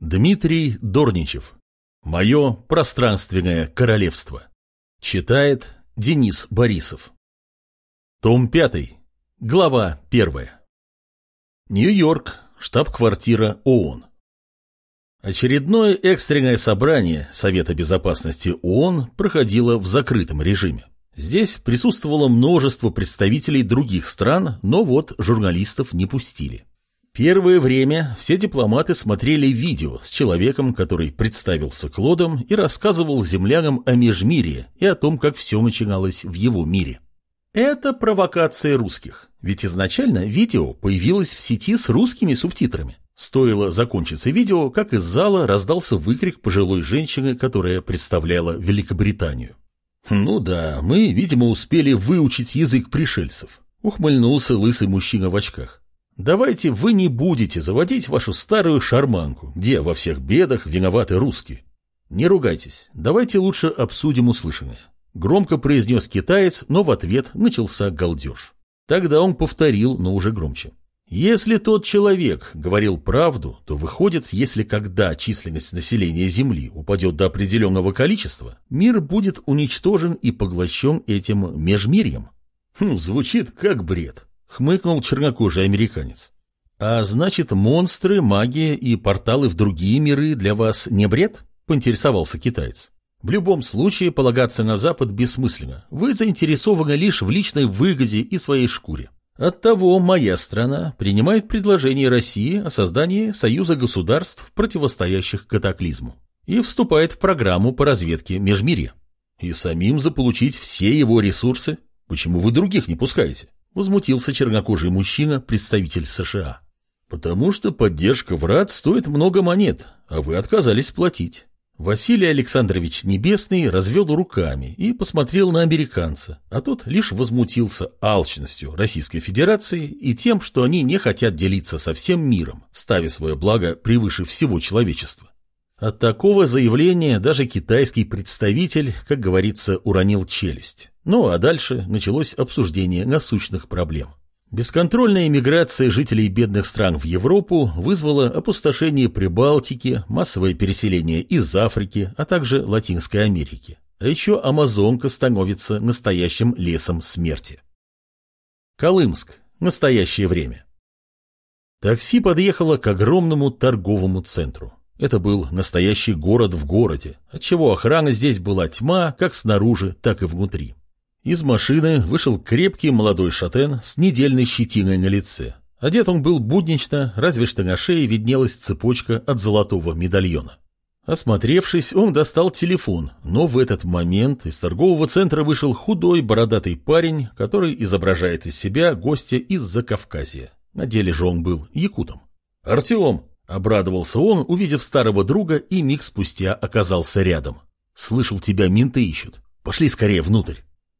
Дмитрий Дорничев. Мое пространственное королевство. Читает Денис Борисов. Том 5. Глава 1. Нью-Йорк. Штаб-квартира ООН. Очередное экстренное собрание Совета Безопасности ООН проходило в закрытом режиме. Здесь присутствовало множество представителей других стран, но вот журналистов не пустили. Первое время все дипломаты смотрели видео с человеком, который представился Клодом и рассказывал землянам о межмирье и о том, как все начиналось в его мире. Это провокация русских, ведь изначально видео появилось в сети с русскими субтитрами. Стоило закончиться видео, как из зала раздался выкрик пожилой женщины, которая представляла Великобританию. «Ну да, мы, видимо, успели выучить язык пришельцев», — ухмыльнулся лысый мужчина в очках. Давайте вы не будете заводить вашу старую шарманку, где во всех бедах виноваты русские. Не ругайтесь, давайте лучше обсудим услышанное. Громко произнес китаец, но в ответ начался галдеж. Тогда он повторил, но уже громче. Если тот человек говорил правду, то выходит, если когда численность населения Земли упадет до определенного количества, мир будет уничтожен и поглощен этим межмирьем. Хм, звучит как бред хмыкнул чернокожий американец. А значит, монстры, магия и порталы в другие миры для вас не бред? Поинтересовался китаец. В любом случае полагаться на Запад бессмысленно. Вы заинтересованы лишь в личной выгоде и своей шкуре. Оттого моя страна принимает предложение России о создании союза государств, противостоящих катаклизму, и вступает в программу по разведке Межмирья. И самим заполучить все его ресурсы? Почему вы других не пускаете? Возмутился чернокожий мужчина, представитель США. Потому что поддержка врат стоит много монет, а вы отказались платить. Василий Александрович Небесный развел руками и посмотрел на американца, а тот лишь возмутился алчностью Российской Федерации и тем, что они не хотят делиться со всем миром, ставя свое благо превыше всего человечества. От такого заявления даже китайский представитель, как говорится, уронил челюсть. Ну а дальше началось обсуждение насущных проблем. Бесконтрольная миграция жителей бедных стран в Европу вызвала опустошение Прибалтики, массовое переселение из Африки, а также Латинской Америки. А еще Амазонка становится настоящим лесом смерти. Колымск. Настоящее время. Такси подъехало к огромному торговому центру. Это был настоящий город в городе, отчего охрана здесь была тьма как снаружи, так и внутри. Из машины вышел крепкий молодой шатен с недельной щетиной на лице. Одет он был буднично, разве что на шее виднелась цепочка от золотого медальона. Осмотревшись, он достал телефон, но в этот момент из торгового центра вышел худой бородатый парень, который изображает из себя гостя из Закавказья. На деле же он был якутом. «Артем!» Обрадовался он, увидев старого друга, и миг спустя оказался рядом. «Слышал, тебя менты ищут. Пошли скорее внутрь».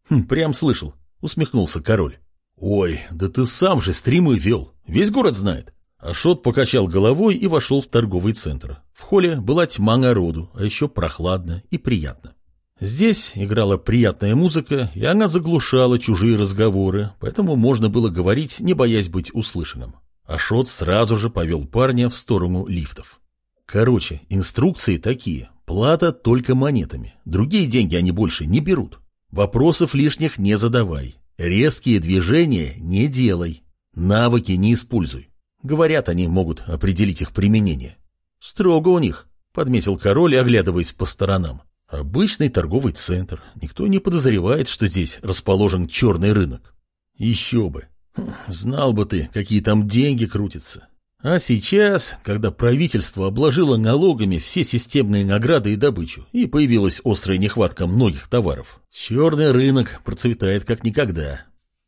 «Хм, «Прям слышал», — усмехнулся король. «Ой, да ты сам же стримы вел. Весь город знает». Ашот покачал головой и вошел в торговый центр. В холле была тьма народу, а еще прохладно и приятно. Здесь играла приятная музыка, и она заглушала чужие разговоры, поэтому можно было говорить, не боясь быть услышанным. Ашот сразу же повел парня в сторону лифтов. Короче, инструкции такие. Плата только монетами. Другие деньги они больше не берут. Вопросов лишних не задавай. Резкие движения не делай. Навыки не используй. Говорят, они могут определить их применение. Строго у них, подметил король, оглядываясь по сторонам. Обычный торговый центр. Никто не подозревает, что здесь расположен черный рынок. Еще бы. Знал бы ты, какие там деньги крутятся. А сейчас, когда правительство обложило налогами все системные награды и добычу, и появилась острая нехватка многих товаров, черный рынок процветает как никогда.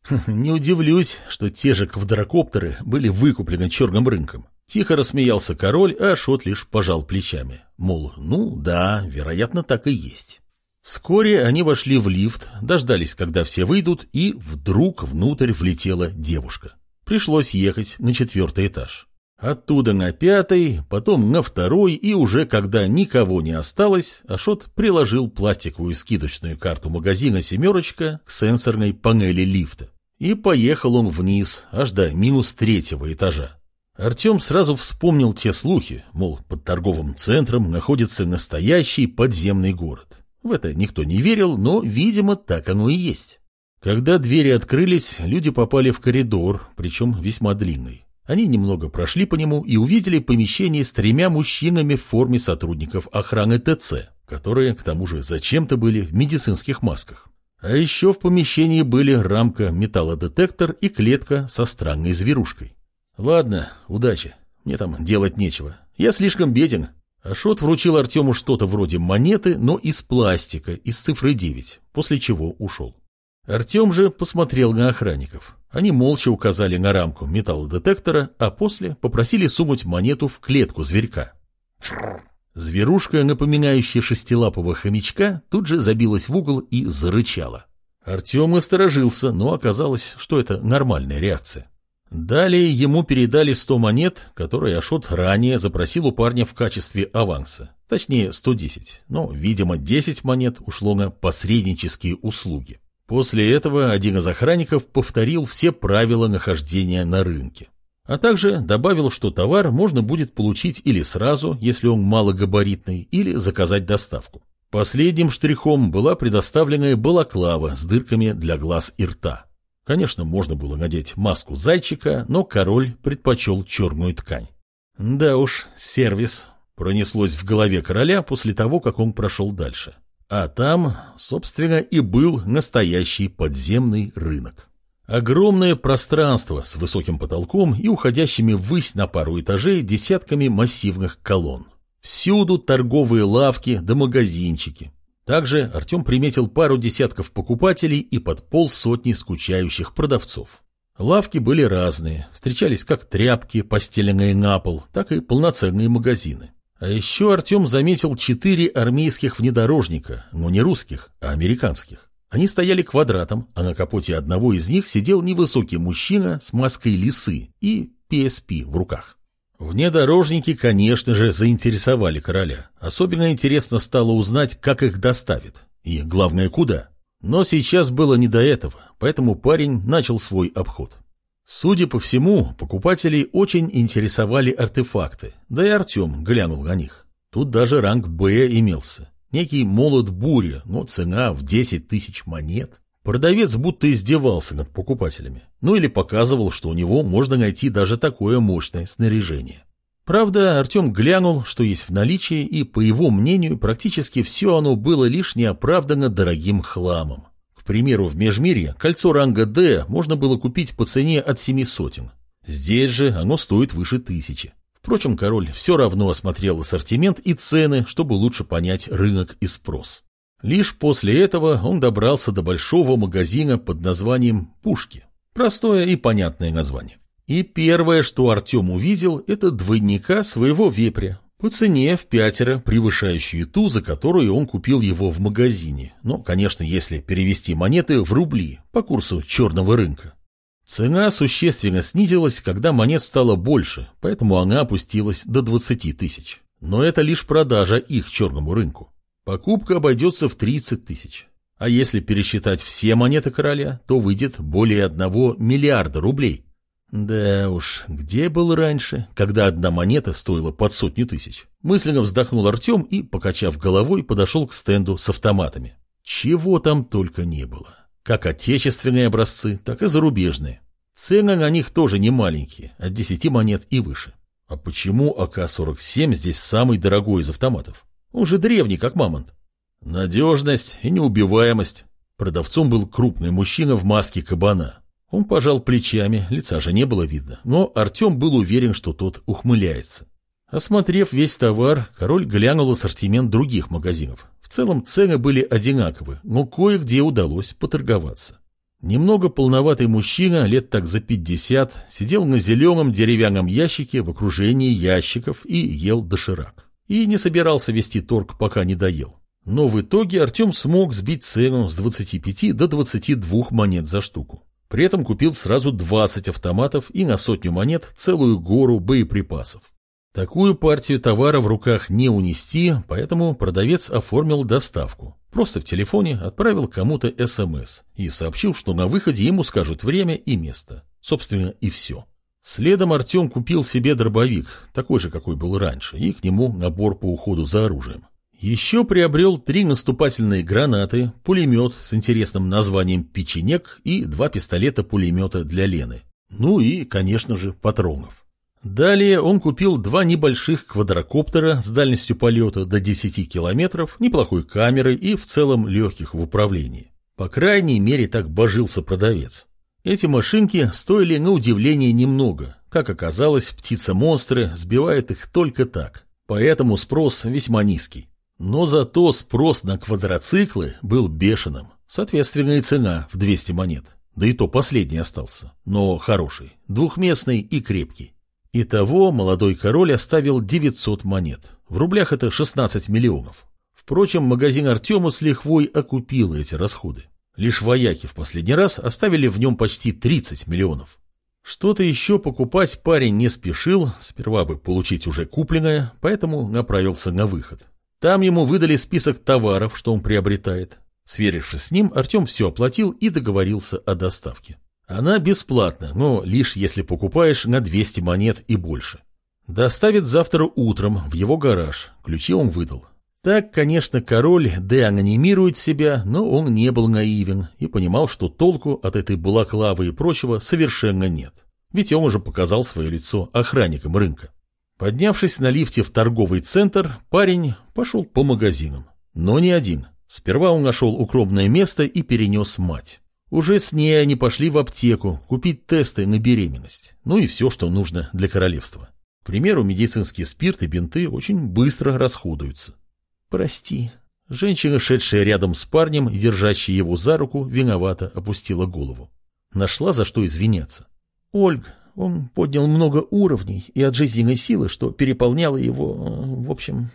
Не удивлюсь, что те же квадрокоптеры были выкуплены черным рынком. Тихо рассмеялся король, а Шот лишь пожал плечами. Мол, ну да, вероятно, так и есть. Вскоре они вошли в лифт, дождались, когда все выйдут, и вдруг внутрь влетела девушка. Пришлось ехать на четвертый этаж. Оттуда на пятый, потом на второй, и уже когда никого не осталось, Ашот приложил пластиковую скидочную карту магазина «Семерочка» к сенсорной панели лифта. И поехал он вниз, аж до минус третьего этажа. Артем сразу вспомнил те слухи, мол, под торговым центром находится настоящий подземный город. В это никто не верил, но, видимо, так оно и есть. Когда двери открылись, люди попали в коридор, причем весьма длинный. Они немного прошли по нему и увидели помещение с тремя мужчинами в форме сотрудников охраны ТЦ, которые, к тому же, зачем-то были в медицинских масках. А еще в помещении были рамка, металлодетектор и клетка со странной зверушкой. Ладно, удачи. Мне там делать нечего. Я слишком беден. Ашот вручил Артему что-то вроде монеты, но из пластика, из цифры 9, после чего ушел. Артем же посмотрел на охранников. Они молча указали на рамку металлодетектора, а после попросили сунуть монету в клетку зверька. Зверушка, напоминающая шестилапого хомячка, тут же забилась в угол и зарычала. Артем осторожился, но оказалось, что это нормальная реакция. Далее ему передали 100 монет, которые Ашот ранее запросил у парня в качестве аванса. Точнее, 110, но, видимо, 10 монет ушло на посреднические услуги. После этого один из охранников повторил все правила нахождения на рынке. А также добавил, что товар можно будет получить или сразу, если он малогабаритный, или заказать доставку. Последним штрихом была предоставленная балаклава с дырками для глаз и рта. Конечно, можно было надеть маску зайчика, но король предпочел черную ткань. Да уж, сервис. Пронеслось в голове короля после того, как он прошел дальше. А там, собственно, и был настоящий подземный рынок. Огромное пространство с высоким потолком и уходящими ввысь на пару этажей десятками массивных колонн. Всюду торговые лавки да магазинчики. Также Артем приметил пару десятков покупателей и под полсотни скучающих продавцов. Лавки были разные, встречались как тряпки, постеленные на пол, так и полноценные магазины. А еще Артем заметил четыре армейских внедорожника, но не русских, а американских. Они стояли квадратом, а на капоте одного из них сидел невысокий мужчина с маской лисы и PSP в руках. Внедорожники, конечно же, заинтересовали короля. Особенно интересно стало узнать, как их доставят. И, главное, куда. Но сейчас было не до этого, поэтому парень начал свой обход. Судя по всему, покупателей очень интересовали артефакты, да и Артем глянул на них. Тут даже ранг «Б» имелся. Некий молот бури, но цена в 10 тысяч монет. Продавец будто издевался над покупателями. Ну или показывал, что у него можно найти даже такое мощное снаряжение. Правда, Артем глянул, что есть в наличии, и, по его мнению, практически все оно было лишь неоправданно дорогим хламом. К примеру, в Межмирье кольцо ранга D можно было купить по цене от семи сотен. Здесь же оно стоит выше тысячи. Впрочем, король все равно осмотрел ассортимент и цены, чтобы лучше понять рынок и спрос. Лишь после этого он добрался до большого магазина под названием «Пушки». Простое и понятное название. И первое, что Артем увидел, это двойника своего вепря, по цене в пятеро, превышающую ту, за которую он купил его в магазине. Ну, конечно, если перевести монеты в рубли по курсу черного рынка. Цена существенно снизилась, когда монет стало больше, поэтому она опустилась до 20 тысяч. Но это лишь продажа их черному рынку. Покупка обойдется в 30 тысяч. А если пересчитать все монеты короля, то выйдет более одного миллиарда рублей. Да уж, где был раньше, когда одна монета стоила под сотню тысяч? Мысленно вздохнул Артем и, покачав головой, подошел к стенду с автоматами. Чего там только не было. Как отечественные образцы, так и зарубежные. Цены на них тоже не маленькие, от 10 монет и выше. А почему АК-47 здесь самый дорогой из автоматов? Он же древний, как мамонт. Надежность и неубиваемость. Продавцом был крупный мужчина в маске кабана. Он пожал плечами, лица же не было видно, но Артем был уверен, что тот ухмыляется. Осмотрев весь товар, король глянул ассортимент других магазинов. В целом цены были одинаковы, но кое-где удалось поторговаться. Немного полноватый мужчина, лет так за пятьдесят, сидел на зеленом деревянном ящике в окружении ящиков и ел доширак. И не собирался вести торг, пока не доел. Но в итоге Артем смог сбить цену с 25 до 22 монет за штуку. При этом купил сразу 20 автоматов и на сотню монет целую гору боеприпасов. Такую партию товара в руках не унести, поэтому продавец оформил доставку. Просто в телефоне отправил кому-то СМС и сообщил, что на выходе ему скажут время и место. Собственно, и все. Следом Артем купил себе дробовик, такой же, какой был раньше, и к нему набор по уходу за оружием. Еще приобрел три наступательные гранаты, пулемет с интересным названием «Печенек» и два пистолета-пулемета для Лены. Ну и, конечно же, патронов. Далее он купил два небольших квадрокоптера с дальностью полета до 10 километров, неплохой камерой и в целом легких в управлении. По крайней мере, так божился продавец. Эти машинки стоили на удивление немного. Как оказалось, птица-монстры сбивают их только так. Поэтому спрос весьма низкий. Но зато спрос на квадроциклы был бешеным. Соответственно, и цена в 200 монет. Да и то последний остался, но хороший, двухместный и крепкий. Итого молодой король оставил 900 монет. В рублях это 16 миллионов. Впрочем, магазин Артема с лихвой окупил эти расходы. Лишь вояки в последний раз оставили в нем почти 30 миллионов. Что-то еще покупать парень не спешил, сперва бы получить уже купленное, поэтому направился на выход. Там ему выдали список товаров, что он приобретает. Сверившись с ним, Артем все оплатил и договорился о доставке. Она бесплатна, но лишь если покупаешь на 200 монет и больше. Доставит завтра утром в его гараж, ключи он выдал. Так, конечно, король деанонимирует себя, но он не был наивен и понимал, что толку от этой балаклавы и прочего совершенно нет. Ведь он уже показал свое лицо охранникам рынка. Поднявшись на лифте в торговый центр, парень пошел по магазинам. Но не один. Сперва он нашел укромное место и перенес мать. Уже с ней они пошли в аптеку купить тесты на беременность. Ну и все, что нужно для королевства. К примеру, медицинский спирт и бинты очень быстро расходуются. «Прости». Женщина, шедшая рядом с парнем и держащая его за руку, виновато опустила голову. Нашла за что извиняться. «Ольга, он поднял много уровней и от жизненной силы, что переполняло его... В общем...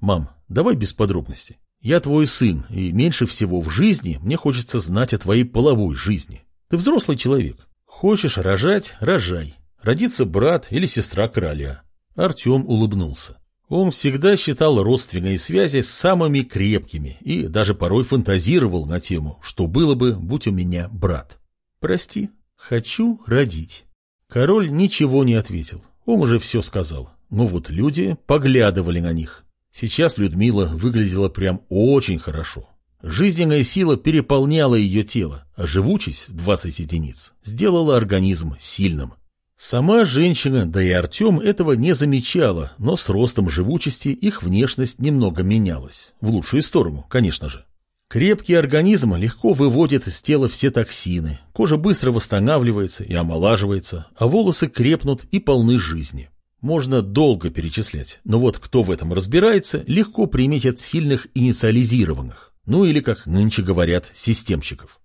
Мам, давай без подробностей. Я твой сын, и меньше всего в жизни мне хочется знать о твоей половой жизни. Ты взрослый человек. Хочешь рожать – рожай. Родится брат или сестра короля. Артем улыбнулся. Он всегда считал родственные связи самыми крепкими и даже порой фантазировал на тему, что было бы, будь у меня брат. Прости, хочу родить. Король ничего не ответил. Он уже все сказал. Но вот люди поглядывали на них. Сейчас Людмила выглядела прям очень хорошо. Жизненная сила переполняла ее тело, а живучесть, 20 единиц, сделала организм сильным. Сама женщина, да и Артем этого не замечала, но с ростом живучести их внешность немного менялась. В лучшую сторону, конечно же. Крепкий организм легко выводит из тела все токсины, кожа быстро восстанавливается и омолаживается, а волосы крепнут и полны жизни. Можно долго перечислять, но вот кто в этом разбирается, легко приметит сильных инициализированных, ну или, как нынче говорят, системщиков.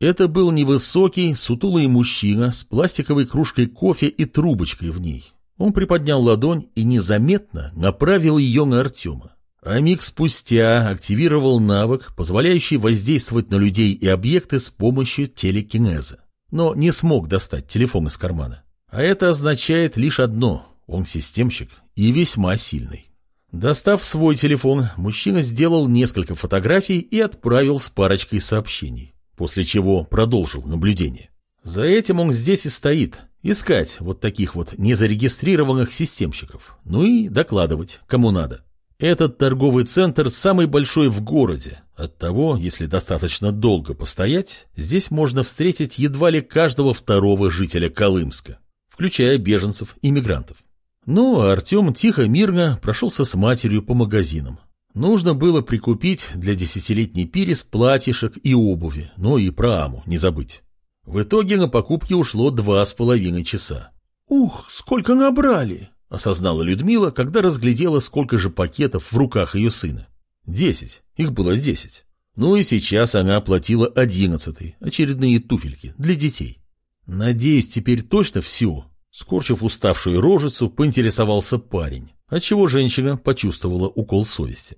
Это был невысокий, сутулый мужчина с пластиковой кружкой кофе и трубочкой в ней. Он приподнял ладонь и незаметно направил ее на Артема. А миг спустя активировал навык, позволяющий воздействовать на людей и объекты с помощью телекинеза. Но не смог достать телефон из кармана. А это означает лишь одно – он системщик и весьма сильный. Достав свой телефон, мужчина сделал несколько фотографий и отправил с парочкой сообщений, после чего продолжил наблюдение. За этим он здесь и стоит, искать вот таких вот незарегистрированных системщиков, ну и докладывать, кому надо. Этот торговый центр самый большой в городе. Оттого, если достаточно долго постоять, здесь можно встретить едва ли каждого второго жителя Колымска, включая беженцев и мигрантов. Ну, а Артем тихо, мирно прошелся с матерью по магазинам. Нужно было прикупить для десятилетней Пирис платьишек и обуви, но и про Аму не забыть. В итоге на покупки ушло два с половиной часа. «Ух, сколько набрали!» осознала Людмила, когда разглядела, сколько же пакетов в руках ее сына. Десять. Их было десять. Ну и сейчас она оплатила одиннадцатый, очередные туфельки для детей. Надеюсь, теперь точно все. Скорчив уставшую рожицу, поинтересовался парень, отчего женщина почувствовала укол совести.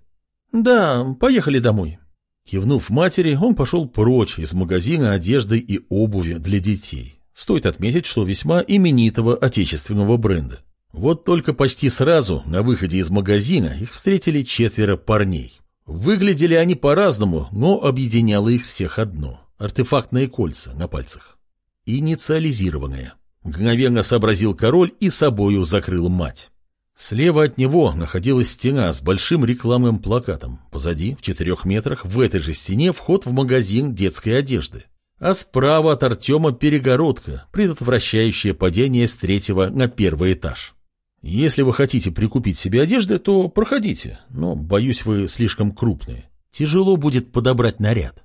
«Да, поехали домой». Кивнув матери, он пошел прочь из магазина одежды и обуви для детей. Стоит отметить, что весьма именитого отечественного бренда. Вот только почти сразу на выходе из магазина их встретили четверо парней. Выглядели они по-разному, но объединяло их всех одно – артефактные кольца на пальцах. Инициализированные. Мгновенно сообразил король и собою закрыл мать. Слева от него находилась стена с большим рекламным плакатом. Позади, в четырех метрах, в этой же стене вход в магазин детской одежды. А справа от Артема перегородка, предотвращающая падение с третьего на первый этаж. Если вы хотите прикупить себе одежды, то проходите, но, боюсь, вы слишком крупные. Тяжело будет подобрать наряд.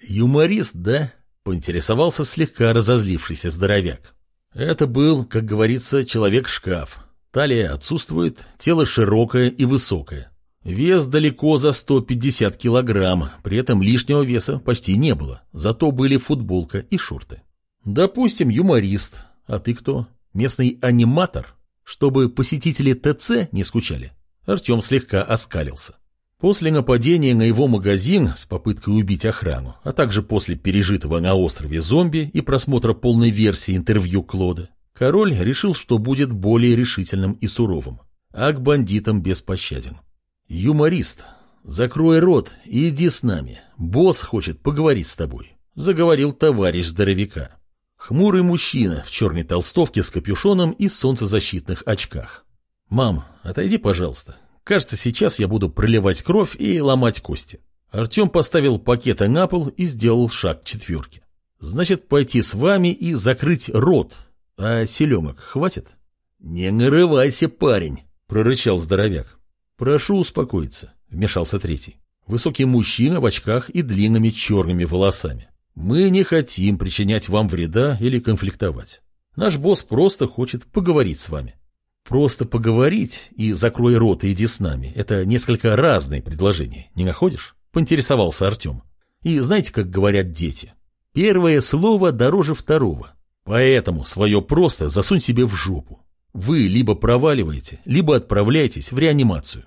Юморист, да? Поинтересовался слегка разозлившийся здоровяк. Это был, как говорится, человек-шкаф. Талия отсутствует, тело широкое и высокое. Вес далеко за 150 килограмм, при этом лишнего веса почти не было, зато были футболка и шорты. Допустим, юморист. А ты кто? Местный аниматор? Чтобы посетители ТЦ не скучали. Артем слегка оскалился. После нападения на его магазин с попыткой убить охрану, а также после пережитого на острове зомби и просмотра полной версии интервью Клода, король решил, что будет более решительным и суровым, а к бандитам беспощаден. «Юморист, закрой рот и иди с нами. Босс хочет поговорить с тобой», — заговорил товарищ здоровяка. Хмурый мужчина в черной толстовке с капюшоном и солнцезащитных очках. «Мам, отойди, пожалуйста, Кажется, сейчас я буду проливать кровь и ломать кости. Артем поставил пакеты на пол и сделал шаг к четверке. Значит, пойти с вами и закрыть рот. А селенок хватит? Не нарывайся, парень, прорычал здоровяк. Прошу успокоиться, вмешался третий. Высокий мужчина в очках и длинными черными волосами. Мы не хотим причинять вам вреда или конфликтовать. Наш босс просто хочет поговорить с вами. Просто поговорить и закрой рот и иди с нами – это несколько разные предложения, не находишь? Поинтересовался Артем. И знаете, как говорят дети? Первое слово дороже второго. Поэтому свое просто засунь себе в жопу. Вы либо проваливаете, либо отправляетесь в реанимацию.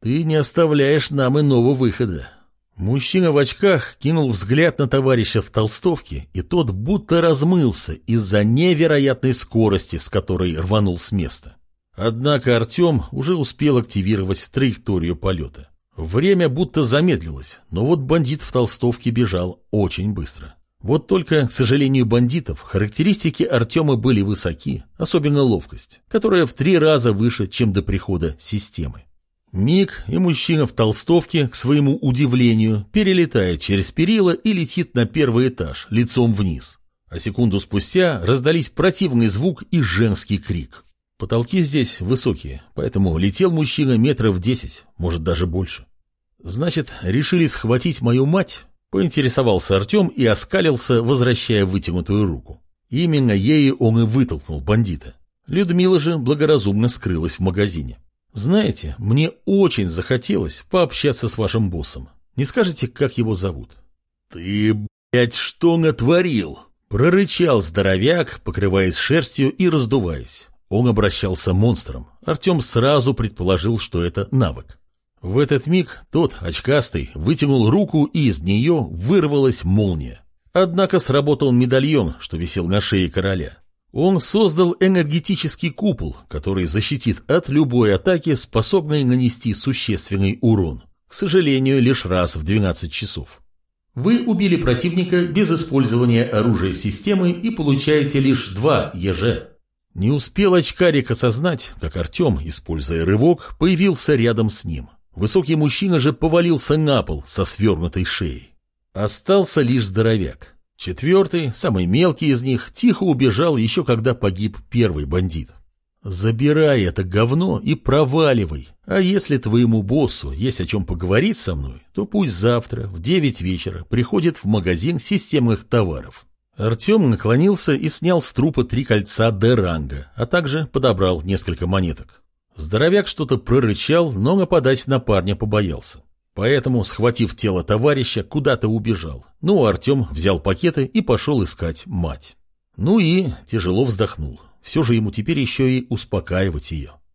Ты не оставляешь нам иного выхода. Мужчина в очках кинул взгляд на товарища в толстовке, и тот будто размылся из-за невероятной скорости, с которой рванул с места. Однако Артем уже успел активировать траекторию полета. Время будто замедлилось, но вот бандит в толстовке бежал очень быстро. Вот только, к сожалению, бандитов характеристики Артема были высоки, особенно ловкость, которая в три раза выше, чем до прихода системы. Миг, и мужчина в толстовке, к своему удивлению, перелетает через перила и летит на первый этаж, лицом вниз. А секунду спустя раздались противный звук и женский крик. Потолки здесь высокие, поэтому летел мужчина метров десять, может даже больше. Значит, решили схватить мою мать? Поинтересовался Артем и оскалился, возвращая вытянутую руку. Именно ею он и вытолкнул бандита. Людмила же благоразумно скрылась в магазине. Знаете, мне очень захотелось пообщаться с вашим боссом. Не скажете, как его зовут? Ты, блядь, что натворил? Прорычал здоровяк, покрываясь шерстью и раздуваясь. Он обращался монстром. Артем сразу предположил, что это навык. В этот миг тот, очкастый, вытянул руку, и из нее вырвалась молния. Однако сработал медальон, что висел на шее короля. Он создал энергетический купол, который защитит от любой атаки, способной нанести существенный урон. К сожалению, лишь раз в 12 часов. Вы убили противника без использования оружия системы и получаете лишь 2 ЕЖ. Не успел очкарик осознать, как Артем, используя рывок, появился рядом с ним. Высокий мужчина же повалился на пол со свернутой шеей. Остался лишь здоровяк. Четвертый, самый мелкий из них, тихо убежал еще когда погиб первый бандит. «Забирай это говно и проваливай. А если твоему боссу есть о чем поговорить со мной, то пусть завтра в девять вечера приходит в магазин системных товаров. Артем наклонился и снял с трупа три кольца Д-ранга, а также подобрал несколько монеток. Здоровяк что-то прорычал, но нападать на парня побоялся. Поэтому, схватив тело товарища, куда-то убежал. Ну, а Артем взял пакеты и пошел искать мать. Ну и тяжело вздохнул. Все же ему теперь еще и успокаивать ее.